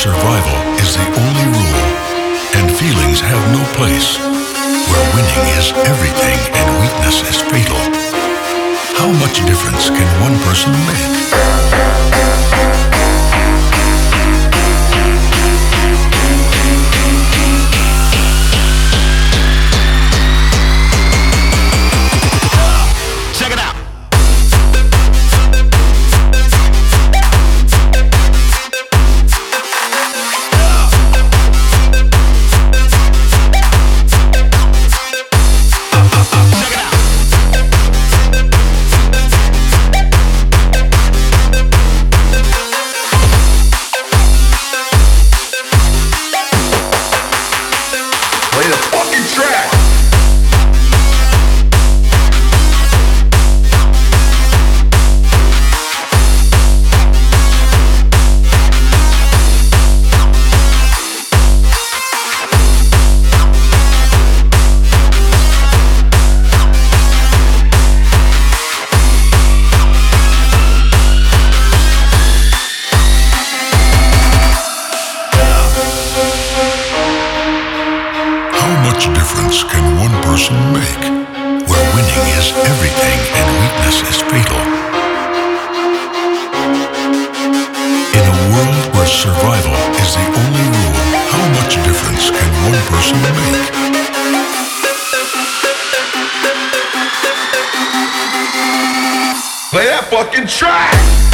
Survival is the only rule, and feelings have no place, where winning is everything and weakness is fatal. How much difference can one person make? Much difference can one person make, where winning is everything and weakness is fatal? In a world where survival is the only rule, how much difference can one person make? Play that fucking track.